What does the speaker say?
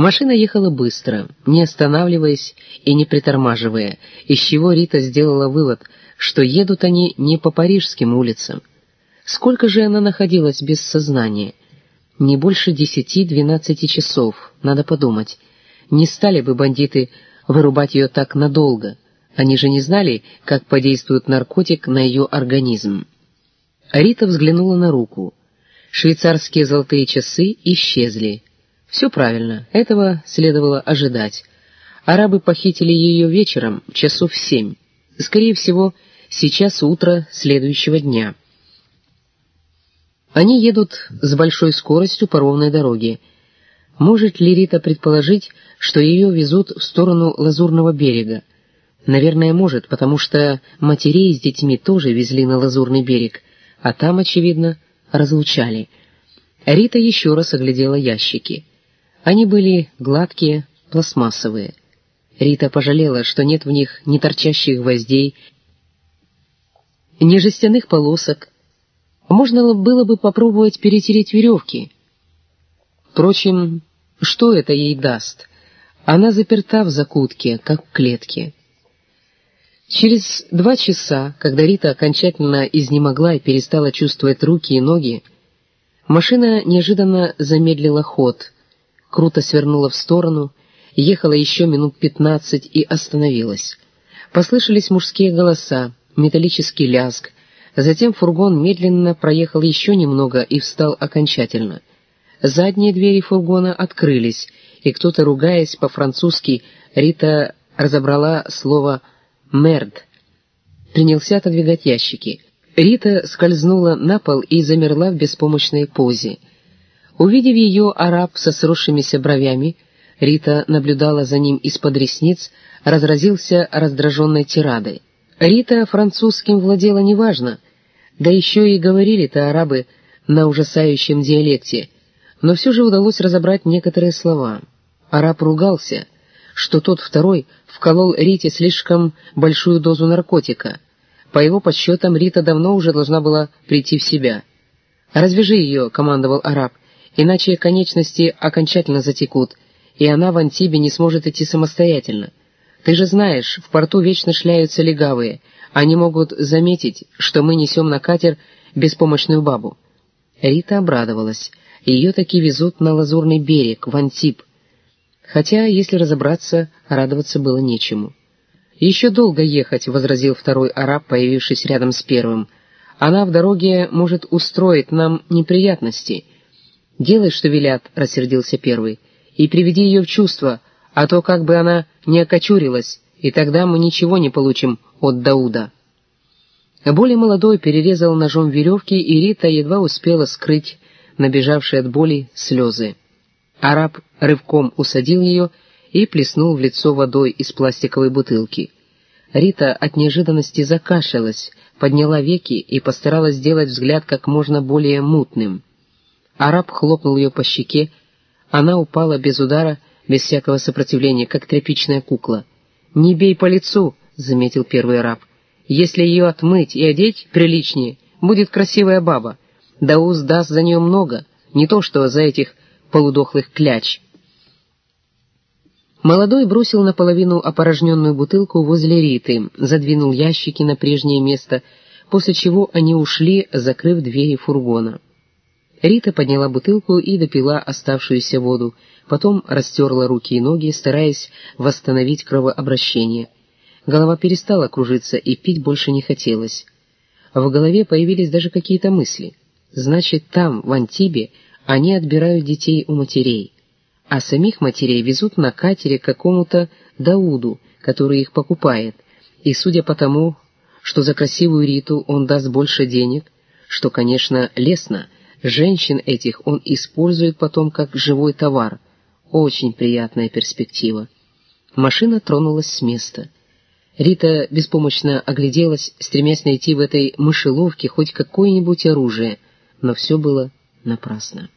Машина ехала быстро, не останавливаясь и не притормаживая, из чего Рита сделала вывод, что едут они не по парижским улицам. Сколько же она находилась без сознания? Не больше десяти-двенадцати часов, надо подумать. Не стали бы бандиты вырубать ее так надолго. Они же не знали, как подействует наркотик на ее организм. Рита взглянула на руку. Швейцарские золотые часы исчезли. Все правильно, этого следовало ожидать. Арабы похитили ее вечером, часов в семь. Скорее всего, сейчас утро следующего дня. Они едут с большой скоростью по ровной дороге. Может ли Рита предположить, что ее везут в сторону Лазурного берега? Наверное, может, потому что матерей с детьми тоже везли на Лазурный берег, а там, очевидно, разлучали. Рита еще раз оглядела ящики. Они были гладкие, пластмассовые. Рита пожалела, что нет в них ни торчащих гвоздей, ни жестяных полосок. Можно было бы попробовать перетереть веревки. Впрочем, что это ей даст? Она заперта в закутке, как в клетке. Через два часа, когда Рита окончательно изнемогла и перестала чувствовать руки и ноги, машина неожиданно замедлила ход — круто свернула в сторону, ехала еще минут пятнадцать и остановилась. Послышались мужские голоса, металлический лязг, затем фургон медленно проехал еще немного и встал окончательно. Задние двери фургона открылись, и кто-то, ругаясь по-французски, Рита разобрала слово «мерд», принялся отодвигать ящики. Рита скользнула на пол и замерла в беспомощной позе — Увидев ее, араб со сросшимися бровями, Рита наблюдала за ним из-под ресниц, разразился раздраженной тирадой. Рита французским владела неважно, да еще и говорили-то арабы на ужасающем диалекте, но все же удалось разобрать некоторые слова. Араб ругался, что тот второй вколол Рите слишком большую дозу наркотика. По его подсчетам, Рита давно уже должна была прийти в себя. «Развяжи ее», — командовал араб, иначе конечности окончательно затекут, и она в Антибе не сможет идти самостоятельно. Ты же знаешь, в порту вечно шляются легавые, они могут заметить, что мы несем на катер беспомощную бабу». Рита обрадовалась. Ее таки везут на Лазурный берег, в Антиб. Хотя, если разобраться, радоваться было нечему. «Еще долго ехать», — возразил второй араб, появившись рядом с первым. «Она в дороге может устроить нам неприятности». «Делай, что велят», — рассердился первый, — «и приведи ее в чувство, а то как бы она не окочурилась, и тогда мы ничего не получим от Дауда». Более молодой перерезал ножом веревки, и Рита едва успела скрыть набежавшие от боли слезы. Араб рывком усадил ее и плеснул в лицо водой из пластиковой бутылки. Рита от неожиданности закашлялась, подняла веки и постаралась сделать взгляд как можно более мутным. Араб хлопнул ее по щеке, она упала без удара, без всякого сопротивления, как тряпичная кукла. «Не бей по лицу», — заметил первый араб. «Если ее отмыть и одеть приличнее, будет красивая баба. Дауз даст за нее много, не то что за этих полудохлых кляч». Молодой бросил наполовину опорожненную бутылку возле Риты, задвинул ящики на прежнее место, после чего они ушли, закрыв двери фургона. Рита подняла бутылку и допила оставшуюся воду, потом растерла руки и ноги, стараясь восстановить кровообращение. Голова перестала кружиться, и пить больше не хотелось. В голове появились даже какие-то мысли. Значит, там, в Антибе, они отбирают детей у матерей, а самих матерей везут на катере к какому-то Дауду, который их покупает, и судя по тому, что за красивую Риту он даст больше денег, что, конечно, лестно — Женщин этих он использует потом как живой товар. Очень приятная перспектива. Машина тронулась с места. Рита беспомощно огляделась, стремясь найти в этой мышеловке хоть какое-нибудь оружие, но все было напрасно.